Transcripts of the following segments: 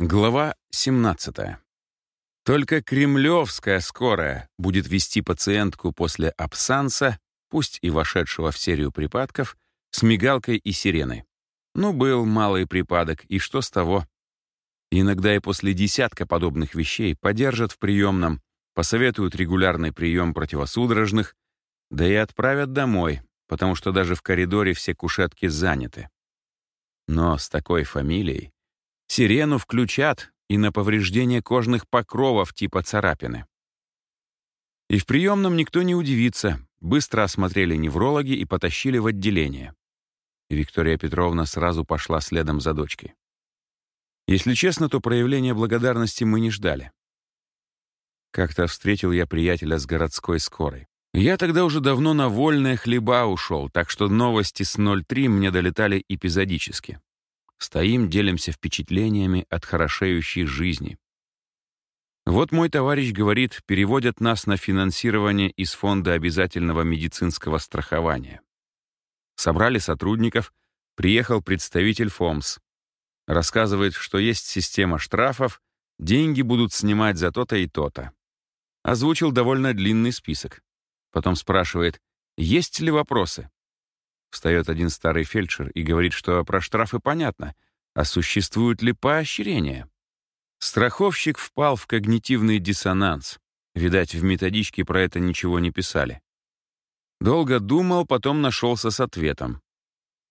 Глава 17. Только кремлевская скорая будет вести пациентку после абсанса, пусть и вошедшего в серию припадков, с мигалкой и сиреной. Ну, был малый припадок, и что с того? Иногда и после десятка подобных вещей подержат в приемном, посоветуют регулярный прием противосудорожных, да и отправят домой, потому что даже в коридоре все кушетки заняты. Но с такой фамилией Сирену включат и на повреждение кожных покровов типа царапины. И в приемном никто не удивится. Быстро осмотрели неврологи и потащили в отделение. Виктория Петровна сразу пошла следом за дочкой. Если честно, то проявления благодарности мы не ждали. Как-то встретил я приятеля с городской скорой. Я тогда уже давно на вольные хлеба ушел, так что новости с 03 мне долетали эпизодически. Стоим, делимся впечатлениями от хорошеющей жизни. Вот мой товарищ говорит, переводят нас на финансирование из фонда обязательного медицинского страхования. Собрали сотрудников, приехал представитель ФОМС. Рассказывает, что есть система штрафов, деньги будут снимать за то-то и то-то. Озвучил довольно длинный список. Потом спрашивает, есть ли вопросы. Встает один старый фельдшер и говорит, что про штрафы понятно, а существуют ли поощрения? Страховщик впал в когнитивный диссонанс. Видать, в методичке про это ничего не писали. Долго думал, потом нашелся с ответом.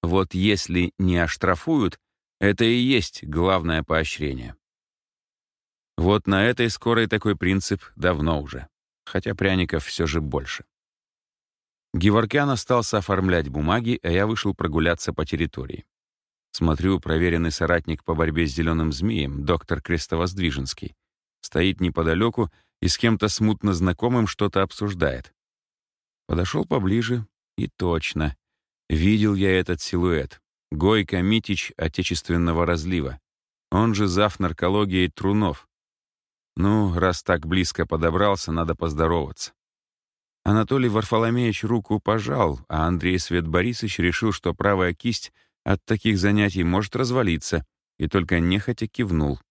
Вот если не оштрафуют, это и есть главное поощрение. Вот на этой скорой такой принцип давно уже, хотя пряников все же больше. Геворкян остался оформлять бумаги, а я вышел прогуляться по территории. Смотрю, проверенный соратник по борьбе с зеленым змеем, доктор Крестовоздвиженский, стоит неподалеку и с кем-то смутно знакомым что-то обсуждает. Подошел поближе, и точно. Видел я этот силуэт. Гойко Митич отечественного разлива. Он же зав. наркологии Трунов. Ну, раз так близко подобрался, надо поздороваться. Анатолий Варфоломеевич руку пожал, а Андрей Свет Борисович решил, что правая кисть от таких занятий может развалиться, и только нехотя кивнул.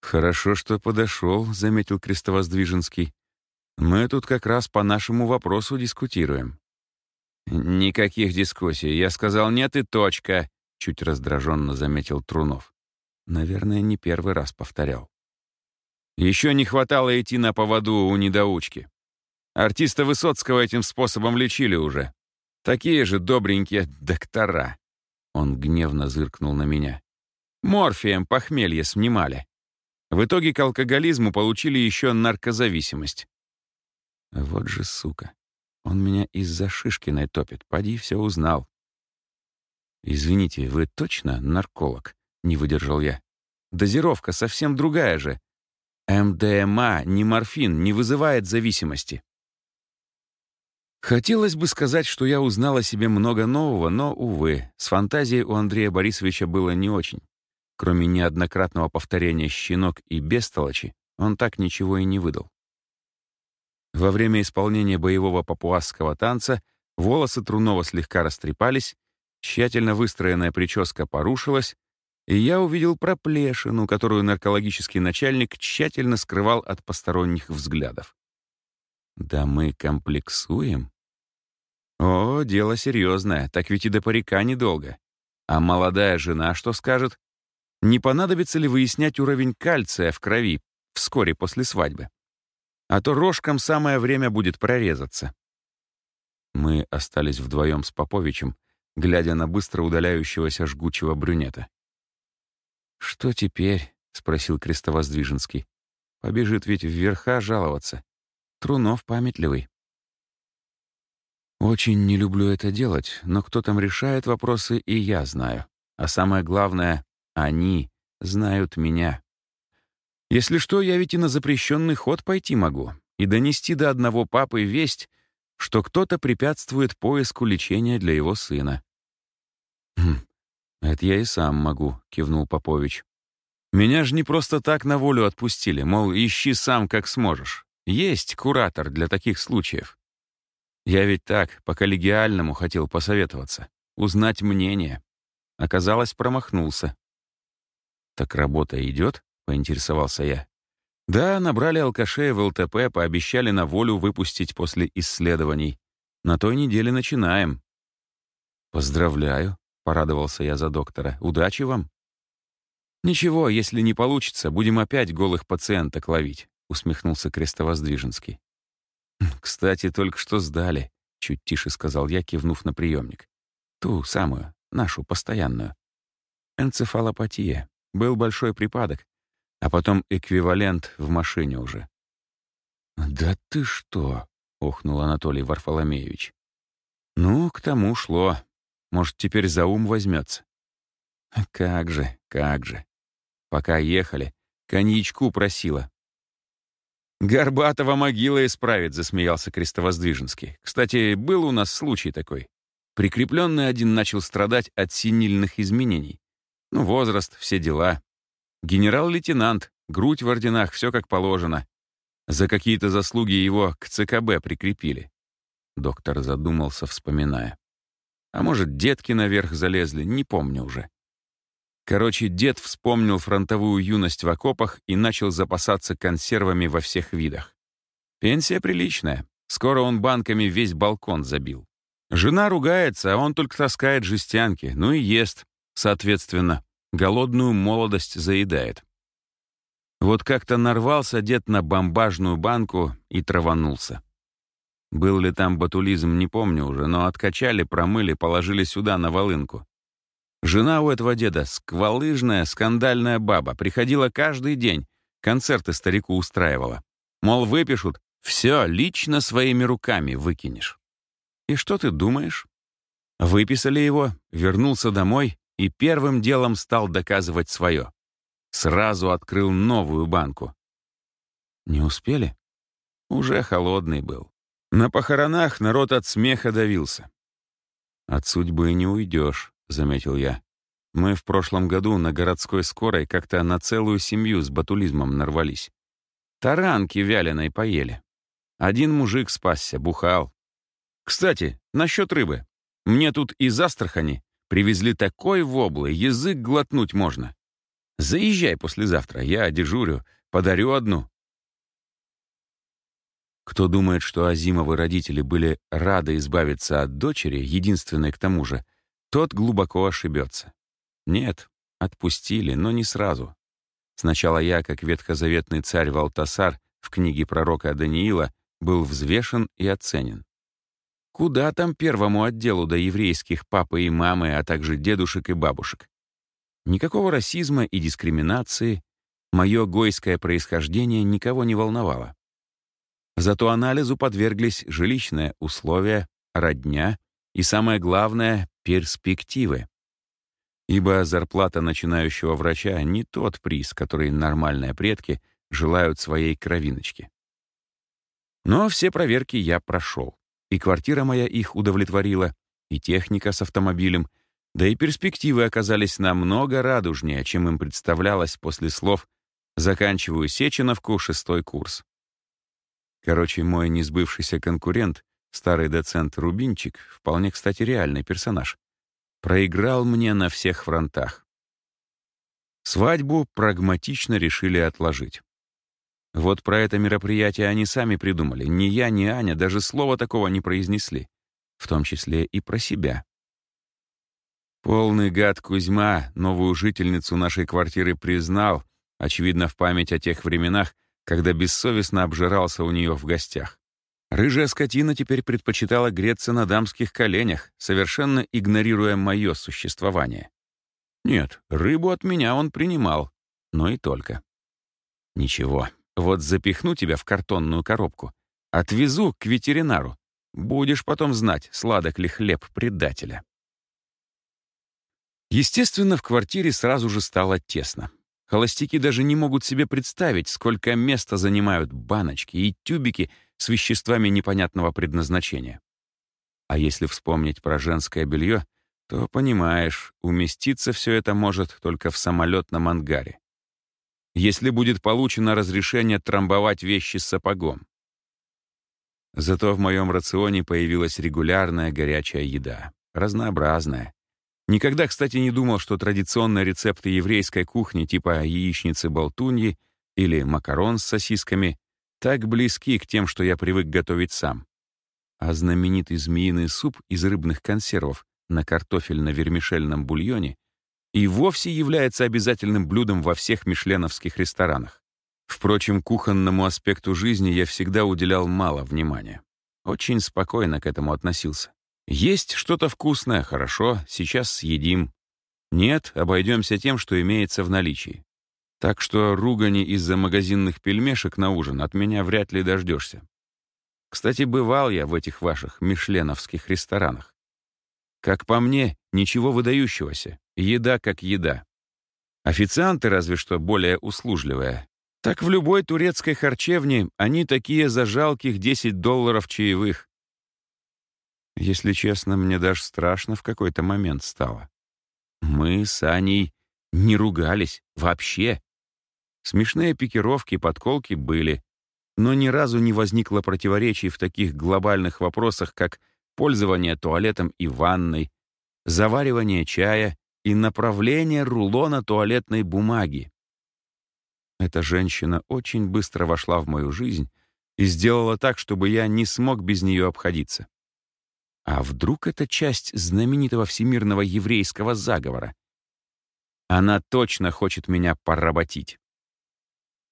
«Хорошо, что подошел», — заметил Крестовоздвиженский. «Мы тут как раз по нашему вопросу дискутируем». «Никаких дискуссий. Я сказал нет и точка», — чуть раздраженно заметил Трунов. Наверное, не первый раз повторял. «Еще не хватало идти на поводу у недоучки. Артиста Высоцкого этим способом лечили уже. Такие же добренькие доктора. Он гневно зыркнул на меня. Морфием похмелье снимали. В итоге к алкоголизму получили еще наркозависимость. Вот же сука. Он меня из-за Шишкиной топит. Поди, все узнал. «Извините, вы точно нарколог?» — не выдержал я. «Дозировка совсем другая же. МДМА, не морфин, не вызывает зависимости». Хотелось бы сказать, что я узнал о себе много нового, но, увы, с фантазией у Андрея Борисовича было не очень. Кроме неоднократного повторения «щенок» и «бестолочи», он так ничего и не выдал. Во время исполнения боевого папуасского танца волосы Трунова слегка растрепались, тщательно выстроенная прическа порушилась, и я увидел проплешину, которую наркологический начальник тщательно скрывал от посторонних взглядов. Да мы комплексуем? О, дело серьезное, так ведь и до парика недолго. А молодая жена что скажет? Не понадобится ли выяснять уровень кальция в крови вскоре после свадьбы? А то рожкам самое время будет прорезаться. Мы остались вдвоем с Поповичем, глядя на быстро удаляющегося жгучего брюнета. «Что теперь?» — спросил Крестовоздвиженский. «Побежит ведь вверха жаловаться. Трунов памятливый. Очень не люблю это делать, но кто там решает вопросы, и я знаю. А самое главное, они знают меня. Если что, я ведь и на запрещенный ход пойти могу и донести до одного папы весть, что кто-то препятствует поиску лечения для его сына. «Хм, это я и сам могу», — кивнул Попович. «Меня же не просто так на волю отпустили, мол, ищи сам, как сможешь. Есть куратор для таких случаев. Я ведь так, по коллегиальному хотел посоветоваться, узнать мнение. Оказалось, промахнулся. «Так работа идет?» — поинтересовался я. «Да, набрали алкашей в ЛТП, пообещали на волю выпустить после исследований. На той неделе начинаем». «Поздравляю», — порадовался я за доктора. «Удачи вам». «Ничего, если не получится, будем опять голых пациенток ловить», — усмехнулся Крестовоздвиженский. «Кстати, только что сдали», — чуть тише сказал я, кивнув на приемник. «Ту самую, нашу, постоянную. Энцефалопатия. Был большой припадок, а потом эквивалент в машине уже». «Да ты что?» — охнул Анатолий Варфоломеевич. «Ну, к тому шло. Может, теперь за ум возьмется. «Как же, как же. Пока ехали, коньячку просила. «Горбатова могила исправит», — засмеялся Крестовоздвиженский. «Кстати, был у нас случай такой. Прикрепленный один начал страдать от синильных изменений. Ну, возраст, все дела. Генерал-лейтенант, грудь в орденах, все как положено. За какие-то заслуги его к ЦКБ прикрепили». Доктор задумался, вспоминая. «А может, детки наверх залезли, не помню уже». Короче, дед вспомнил фронтовую юность в окопах и начал запасаться консервами во всех видах. Пенсия приличная. Скоро он банками весь балкон забил. Жена ругается, а он только таскает жестянки, ну и ест, соответственно. Голодную молодость заедает. Вот как-то нарвался дед на бомбажную банку и траванулся. Был ли там батулизм, не помню уже, но откачали, промыли, положили сюда на волынку. Жена у этого деда, сквалыжная, скандальная баба, приходила каждый день, концерты старику устраивала. Мол, выпишут, все лично своими руками выкинешь. И что ты думаешь? Выписали его, вернулся домой и первым делом стал доказывать свое. Сразу открыл новую банку. Не успели? Уже холодный был. На похоронах народ от смеха давился. От судьбы не уйдешь. — заметил я. «Мы в прошлом году на городской скорой как-то на целую семью с батулизмом нарвались. Таранки вяленой поели. Один мужик спасся, бухал. Кстати, насчет рыбы. Мне тут из Астрахани привезли такой воблы, язык глотнуть можно. Заезжай послезавтра, я дежурю, подарю одну». Кто думает, что Азимовы родители были рады избавиться от дочери, единственной к тому же, тот глубоко ошибется. Нет, отпустили, но не сразу. Сначала я, как ветхозаветный царь Валтасар в книге пророка Даниила, был взвешен и оценен. Куда там первому отделу до еврейских папы и мамы, а также дедушек и бабушек? Никакого расизма и дискриминации, мое гойское происхождение никого не волновало. Зато анализу подверглись жилищные условия, родня и, самое главное, перспективы. Ибо зарплата начинающего врача не тот приз, который нормальные предки желают своей кровиночке. Но все проверки я прошел. И квартира моя их удовлетворила, и техника с автомобилем, да и перспективы оказались намного радужнее, чем им представлялось после слов «заканчиваю Сеченовку, шестой курс». Короче, мой несбывшийся конкурент Старый доцент Рубинчик, вполне, кстати, реальный персонаж, проиграл мне на всех фронтах. Свадьбу прагматично решили отложить. Вот про это мероприятие они сами придумали. Ни я, ни Аня даже слова такого не произнесли. В том числе и про себя. Полный гад Кузьма новую жительницу нашей квартиры признал, очевидно, в память о тех временах, когда бессовестно обжирался у нее в гостях. Рыжая скотина теперь предпочитала греться на дамских коленях, совершенно игнорируя мое существование. Нет, рыбу от меня он принимал, но и только. Ничего, вот запихну тебя в картонную коробку, отвезу к ветеринару. Будешь потом знать, сладок ли хлеб предателя. Естественно, в квартире сразу же стало тесно. Холостяки даже не могут себе представить, сколько места занимают баночки и тюбики — с веществами непонятного предназначения. А если вспомнить про женское белье, то, понимаешь, уместиться все это может только в самолетном ангаре. Если будет получено разрешение трамбовать вещи с сапогом. Зато в моем рационе появилась регулярная горячая еда, разнообразная. Никогда, кстати, не думал, что традиционные рецепты еврейской кухни типа яичницы-болтуньи или макарон с сосисками так близки к тем, что я привык готовить сам. А знаменитый змеиный суп из рыбных консервов на картофельно-вермишельном бульоне и вовсе является обязательным блюдом во всех мишленовских ресторанах. Впрочем, кухонному аспекту жизни я всегда уделял мало внимания. Очень спокойно к этому относился. Есть что-то вкусное, хорошо, сейчас съедим. Нет, обойдемся тем, что имеется в наличии. Так что ругани из-за магазинных пельмешек на ужин от меня вряд ли дождешься. Кстати, бывал я в этих ваших мишленовских ресторанах. Как по мне, ничего выдающегося. Еда как еда. Официанты разве что более услужливые. Так в любой турецкой харчевне они такие за жалких 10 долларов чаевых. Если честно, мне даже страшно в какой-то момент стало. Мы с Аней не ругались вообще. Смешные пикировки, подколки были, но ни разу не возникло противоречий в таких глобальных вопросах, как пользование туалетом и ванной, заваривание чая и направление рулона туалетной бумаги. Эта женщина очень быстро вошла в мою жизнь и сделала так, чтобы я не смог без нее обходиться. А вдруг это часть знаменитого всемирного еврейского заговора? Она точно хочет меня поработить.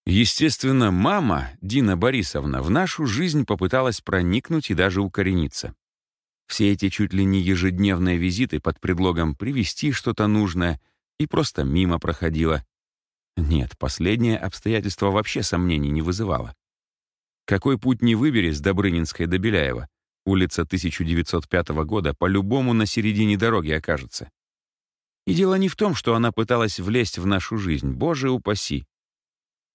Естественно, мама, Дина Борисовна, в нашу жизнь попыталась проникнуть и даже укорениться. Все эти чуть ли не ежедневные визиты под предлогом привезти что-то нужное и просто мимо проходила. Нет, последнее обстоятельство вообще сомнений не вызывало. Какой путь не выбери с Добрынинской до Беляева, Улица 1905 года по-любому на середине дороги окажется. И дело не в том, что она пыталась влезть в нашу жизнь, боже упаси.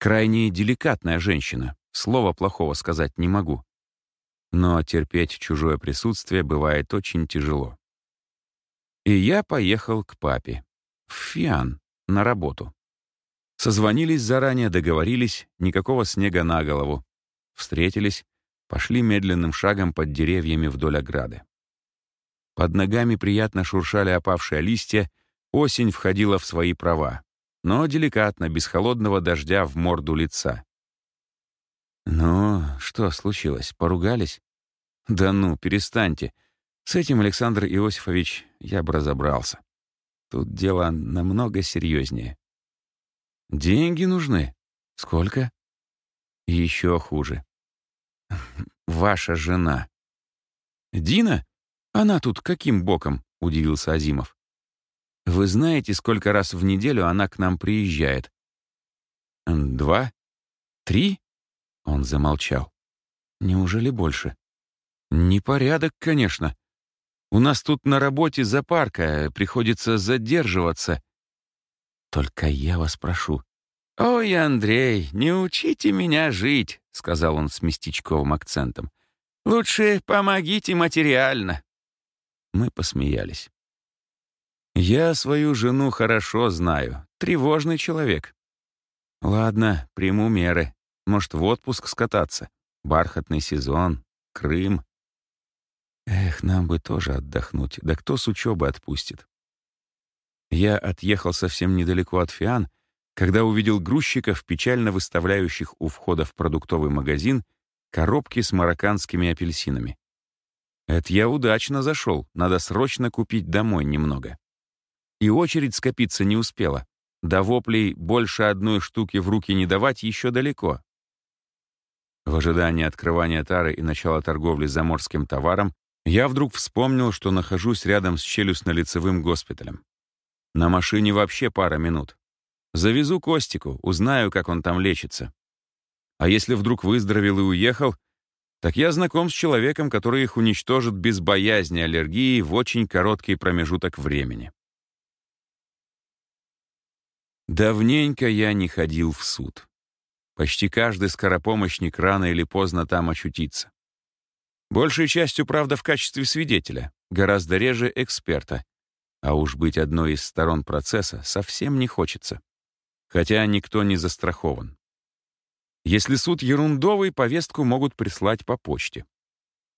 Крайне деликатная женщина, слова плохого сказать не могу. Но терпеть чужое присутствие бывает очень тяжело. И я поехал к папе, в Фиан, на работу. Созвонились заранее, договорились, никакого снега на голову. Встретились, пошли медленным шагом под деревьями вдоль ограды. Под ногами приятно шуршали опавшие листья, осень входила в свои права, но деликатно, без холодного дождя в морду лица. «Ну, что случилось, поругались?» «Да ну, перестаньте. С этим, Александр Иосифович, я бы разобрался. Тут дело намного серьезнее. Деньги нужны? Сколько? Еще хуже. Ваша жена. Дина? Она тут каким боком? Удивился Азимов. Вы знаете, сколько раз в неделю она к нам приезжает? Два? Три? Он замолчал. Неужели больше? Непорядок, конечно. У нас тут на работе запарка, приходится задерживаться. Только я вас прошу, «Ой, Андрей, не учите меня жить», — сказал он с местечковым акцентом. «Лучше помогите материально». Мы посмеялись. «Я свою жену хорошо знаю. Тревожный человек. Ладно, приму меры. Может, в отпуск скататься. Бархатный сезон, Крым. Эх, нам бы тоже отдохнуть. Да кто с учебы отпустит?» Я отъехал совсем недалеко от Фиан — когда увидел грузчиков, печально выставляющих у входа в продуктовый магазин коробки с марокканскими апельсинами. Это я удачно зашел, надо срочно купить домой немного. И очередь скопиться не успела. До воплей больше одной штуки в руки не давать еще далеко. В ожидании открывания тары и начала торговли заморским товаром я вдруг вспомнил, что нахожусь рядом с челюстно-лицевым госпиталем. На машине вообще пара минут. Завезу Костику, узнаю, как он там лечится. А если вдруг выздоровел и уехал, так я знаком с человеком, который их уничтожит без боязни аллергии в очень короткий промежуток времени. Давненько я не ходил в суд. Почти каждый скоропомощник рано или поздно там очутится. Большей частью, правда, в качестве свидетеля, гораздо реже эксперта. А уж быть одной из сторон процесса совсем не хочется хотя никто не застрахован. Если суд ерундовый, повестку могут прислать по почте.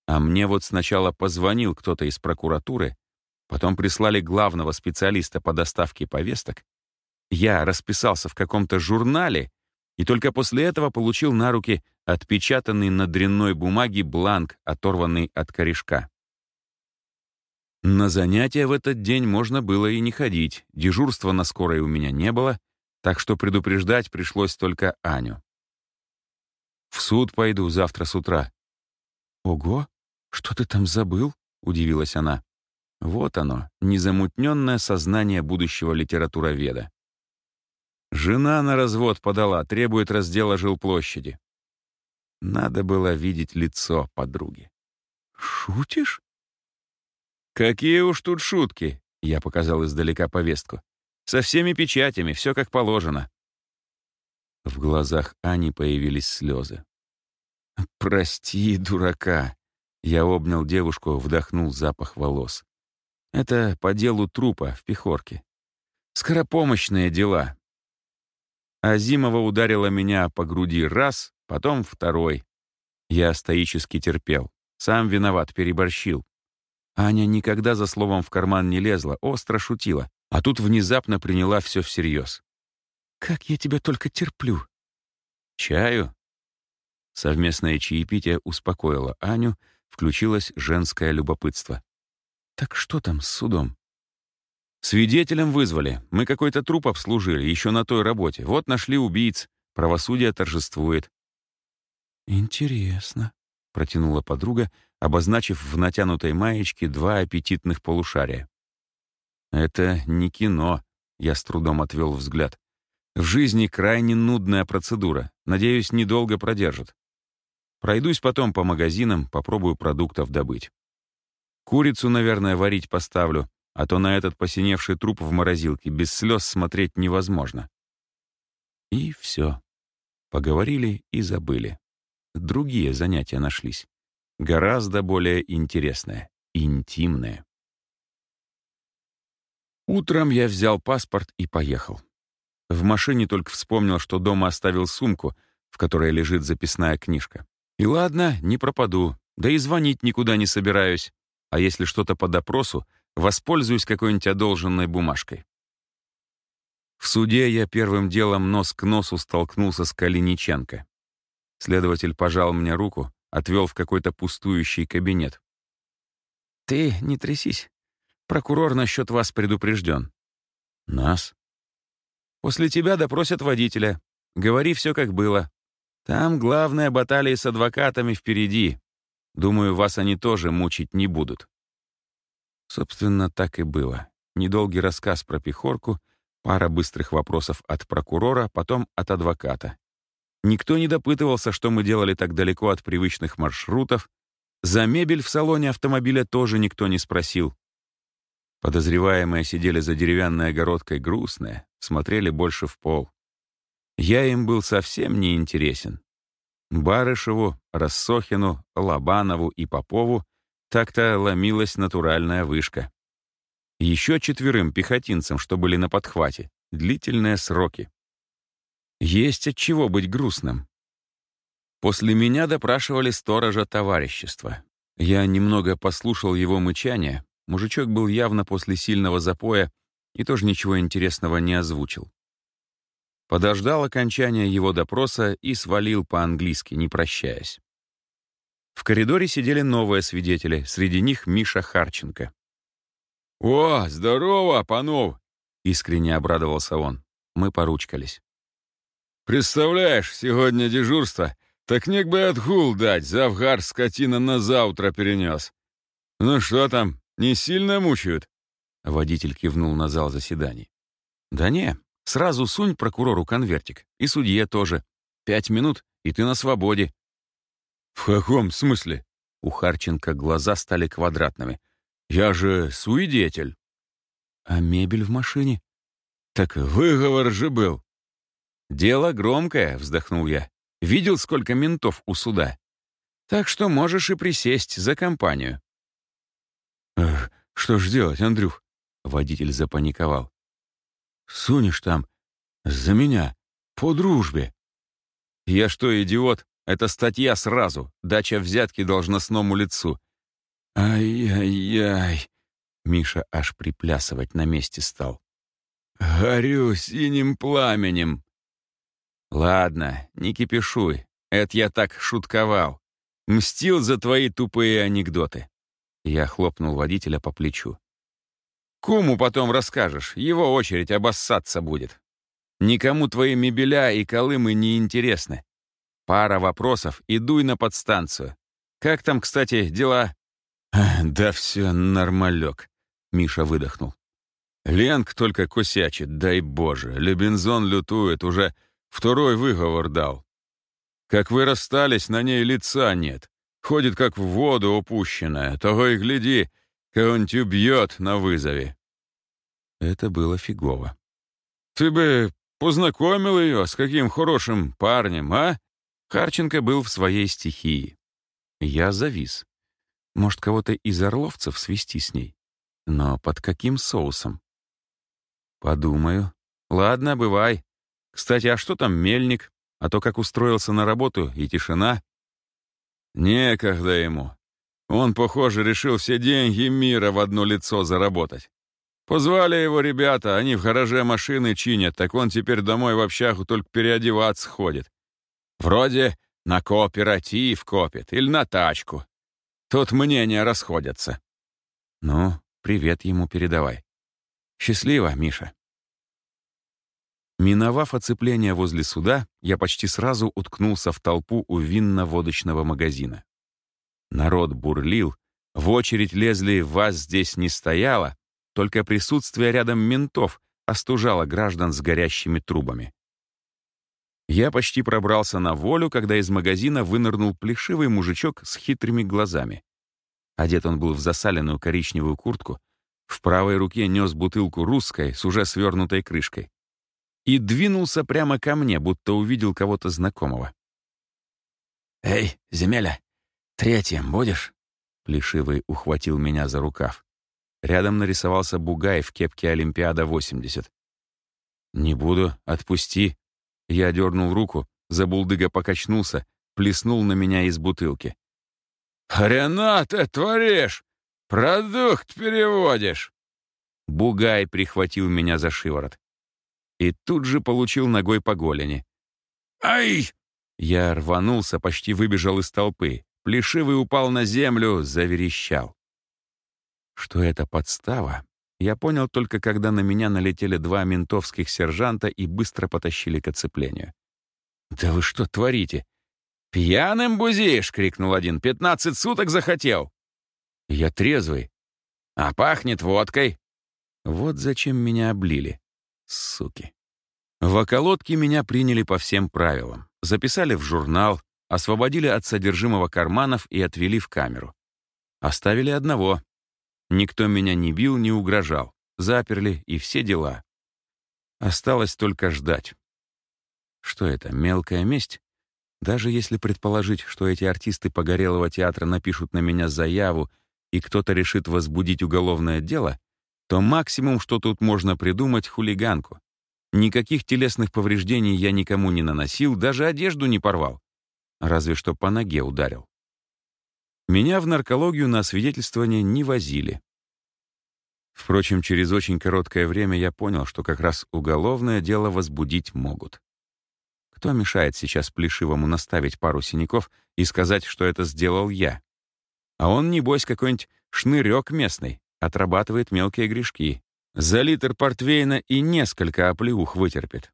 А мне вот сначала позвонил кто-то из прокуратуры потом прислали главного специалиста по доставке повесток, я расписался в каком-то журнале и только после этого получил на руки отпечатанный на дрянной бумаге бланк, оторванный от корешка. На занятия в этот день можно было и не ходить, дежурства на скорой у меня не было, так что предупреждать пришлось только Аню. «В суд пойду завтра с утра». «Ого, что ты там забыл?» — удивилась она. Вот оно, незамутненное сознание будущего литературоведа. Жена на развод подала, требует раздела жилплощади. Надо было видеть лицо подруги. «Шутишь?» «Какие уж тут шутки!» — я показал издалека повестку. «Со всеми печатями, все как положено». В глазах Ани появились слезы. «Прости, дурака!» Я обнял девушку, вдохнул запах волос. «Это по делу трупа в Пехорке. Скоропомощные дела. Азимова ударила меня по груди раз, потом второй. Я стоически терпел. Сам виноват, переборщил. Аня никогда за словом в карман не лезла, остро шутила, а тут внезапно приняла все всерьез. «Как я тебя только терплю!» «Чаю?» Совместное чаепитие успокоило Аню, включилось женское любопытство. «Так что там с судом?» Свидетелем вызвали. Мы какой-то труп обслужили, еще на той работе. Вот нашли убийц. Правосудие торжествует. «Интересно», — протянула подруга, обозначив в натянутой маечке два аппетитных полушария. «Это не кино», — я с трудом отвел взгляд. «В жизни крайне нудная процедура. Надеюсь, недолго продержит. Пройдусь потом по магазинам, попробую продуктов добыть. Курицу, наверное, варить поставлю, а то на этот посиневший труп в морозилке без слез смотреть невозможно. И все. Поговорили и забыли. Другие занятия нашлись. Гораздо более интересные, интимные. Утром я взял паспорт и поехал. В машине только вспомнил, что дома оставил сумку, в которой лежит записная книжка. И ладно, не пропаду, да и звонить никуда не собираюсь. А если что-то по допросу, Воспользуюсь какой-нибудь одолженной бумажкой. В суде я первым делом нос к носу столкнулся с Калиниченко. Следователь пожал мне руку, отвел в какой-то пустующий кабинет. «Ты не трясись. Прокурор насчет вас предупрежден». «Нас?» «После тебя допросят водителя. Говори все, как было. Там главная баталия с адвокатами впереди. Думаю, вас они тоже мучить не будут». Собственно, так и было. Недолгий рассказ про пехорку, пара быстрых вопросов от прокурора, потом от адвоката. Никто не допытывался, что мы делали так далеко от привычных маршрутов. За мебель в салоне автомобиля тоже никто не спросил. Подозреваемые сидели за деревянной огородкой грустные, смотрели больше в пол. Я им был совсем не интересен. Барышеву, Рассохину, Лобанову и Попову так-то ломилась натуральная вышка. Еще четверым пехотинцам, что были на подхвате, длительные сроки. Есть от чего быть грустным. После меня допрашивали сторожа товарищества. Я немного послушал его мычание. Мужичок был явно после сильного запоя и тоже ничего интересного не озвучил. Подождал окончания его допроса и свалил по-английски, не прощаясь. В коридоре сидели новые свидетели, среди них Миша Харченко. «О, здорово, панов!» — искренне обрадовался он. Мы поручкались. «Представляешь, сегодня дежурство, так не бы отгул дать, завгар скотина на завтра перенес. Ну что там, не сильно мучают?» Водитель кивнул на зал заседаний. «Да не, сразу сунь прокурору конвертик, и судье тоже. Пять минут, и ты на свободе. «В каком смысле?» У Харченко глаза стали квадратными. «Я же свидетель». «А мебель в машине?» «Так выговор же был». «Дело громкое», — вздохнул я. «Видел, сколько ментов у суда. Так что можешь и присесть за компанию». «Эх, что ж делать, Андрюх?» Водитель запаниковал. «Сунешь там за меня, по дружбе». «Я что, идиот? Это статья сразу. Дача взятки должностному лицу. Ай-яй-яй. Миша аж приплясывать на месте стал. «Горю синим пламенем!» «Ладно, не кипишуй, это я так шутковал. Мстил за твои тупые анекдоты». Я хлопнул водителя по плечу. «Куму потом расскажешь, его очередь обоссаться будет. Никому твои мебеля и колымы не интересны. Пара вопросов и дуй на подстанцию. Как там, кстати, дела?» «Да все нормалек», — Миша выдохнул. «Ленк только косячит, дай боже. Лебензон лютует, уже второй выговор дал. Как вы расстались, на ней лица нет. Ходит, как в воду опущенная. Того и гляди, кого-нибудь убьет на вызове». Это было фигово. «Ты бы познакомил ее с каким хорошим парнем, а?» Харченко был в своей стихии. Я завис. Может, кого-то из орловцев свести с ней? Но под каким соусом? Подумаю. Ладно, бывай. Кстати, а что там мельник? А то как устроился на работу и тишина. Некогда ему. Он, похоже, решил все деньги мира в одно лицо заработать. Позвали его ребята, они в гараже машины чинят, так он теперь домой в общагу только переодеваться ходит. Вроде на кооператив копит или на тачку. Тут мнения расходятся. Ну, привет ему передавай. Счастливо, Миша. Миновав оцепление возле суда, я почти сразу уткнулся в толпу у винно-водочного магазина. Народ бурлил, в очередь лезли «вас здесь не стояло», только присутствие рядом ментов остужало граждан с горящими трубами. Я почти пробрался на волю, когда из магазина вынырнул плешивый мужичок с хитрыми глазами. Одет он был в засаленную коричневую куртку, в правой руке нес бутылку русской с уже свернутой крышкой и двинулся прямо ко мне, будто увидел кого-то знакомого. «Эй, земеля, третьим будешь?» Плешивый ухватил меня за рукав. Рядом нарисовался бугай в кепке «Олимпиада-80». «Не буду, отпусти». Я дернул руку, забулдыга покачнулся, плеснул на меня из бутылки. «Хрена ты творишь! Продукт переводишь!» Бугай прихватил меня за шиворот и тут же получил ногой по голени. «Ай!» Я рванулся, почти выбежал из толпы. Плешивый упал на землю, заверещал. Что это подстава, я понял только, когда на меня налетели два ментовских сержанта и быстро потащили к оцеплению. «Да вы что творите?» «Пьяным бузишь!» — крикнул один. «Пятнадцать суток захотел!» «Я трезвый». «А пахнет водкой!» Вот зачем меня облили. Суки. В околотке меня приняли по всем правилам. Записали в журнал, освободили от содержимого карманов и отвели в камеру. Оставили одного. Никто меня не бил, не угрожал. Заперли и все дела. Осталось только ждать. Что это, мелкая месть? Даже если предположить, что эти артисты Погорелого театра напишут на меня заяву, и кто-то решит возбудить уголовное дело, то максимум, что тут можно придумать, хулиганку. Никаких телесных повреждений я никому не наносил, даже одежду не порвал. Разве что по ноге ударил. Меня в наркологию на освидетельствование не возили. Впрочем, через очень короткое время я понял, что как раз уголовное дело возбудить могут. Кто мешает сейчас Плешивому наставить пару синяков и сказать, что это сделал я? А он, небось, какой-нибудь шнырек местный, отрабатывает мелкие грешки. За литр портвейна и несколько оплеух вытерпит.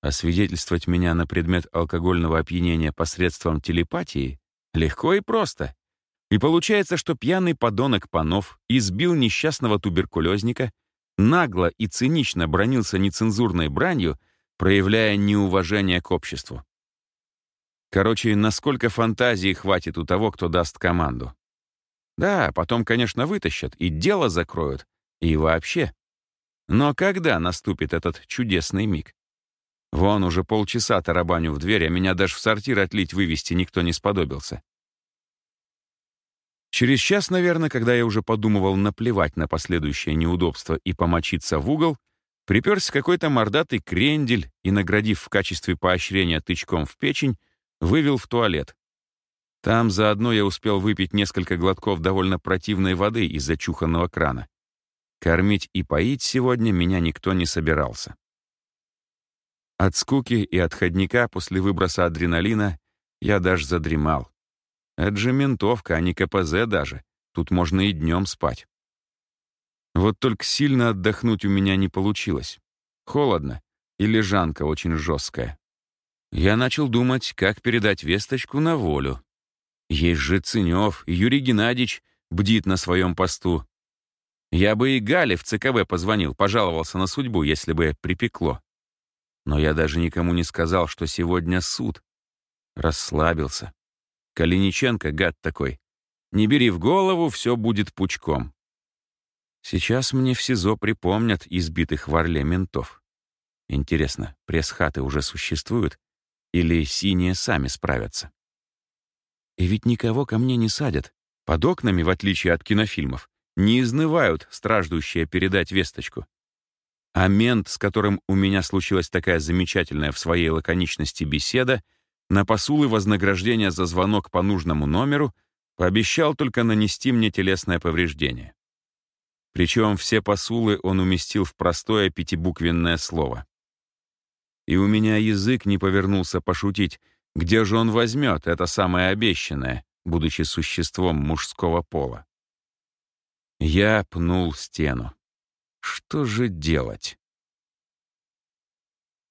Освидетельствовать меня на предмет алкогольного опьянения посредством телепатии легко и просто. И получается, что пьяный подонок Панов избил несчастного туберкулезника, нагло и цинично бронился нецензурной бранью, проявляя неуважение к обществу. Короче, насколько фантазии хватит у того, кто даст команду. Да, потом, конечно, вытащат и дело закроют, и вообще. Но когда наступит этот чудесный миг? Вон уже полчаса тарабаню в дверь, а меня даже в сортир отлить вывести никто не сподобился. Через час, наверное, когда я уже подумывал наплевать на последующее неудобство и помочиться в угол, приперся какой-то мордатый крендель и, наградив в качестве поощрения тычком в печень, вывел в туалет. Там заодно я успел выпить несколько глотков довольно противной воды из зачуханного крана. Кормить и поить сегодня меня никто не собирался. От скуки и отходника после выброса адреналина я даже задремал. Это же ментовка, а не КПЗ даже. Тут можно и днем спать. Вот только сильно отдохнуть у меня не получилось. Холодно, и лежанка очень жесткая. Я начал думать, как передать весточку на волю. Есть же Ценев, Юрий Геннадьевич бдит на своем посту. Я бы и Гале в ЦКВ позвонил, пожаловался на судьбу, если бы припекло. Но я даже никому не сказал, что сегодня суд. Расслабился. Калиниченко, гад такой. Не бери в голову, все будет пучком. Сейчас мне в СИЗО припомнят избитых в Орле ментов. Интересно, пресс-хаты уже существуют? Или синие сами справятся? И ведь никого ко мне не садят. Под окнами, в отличие от кинофильмов, не изнывают страждущие передать весточку. А мент, с которым у меня случилась такая замечательная в своей лаконичности беседа, на посулы вознаграждения за звонок по нужному номеру пообещал только нанести мне телесное повреждение. Причем все посулы он уместил в простое пятибуквенное слово. И у меня язык не повернулся пошутить, где же он возьмет это самое обещанное, будучи существом мужского пола? Я пнул стену. Что же делать?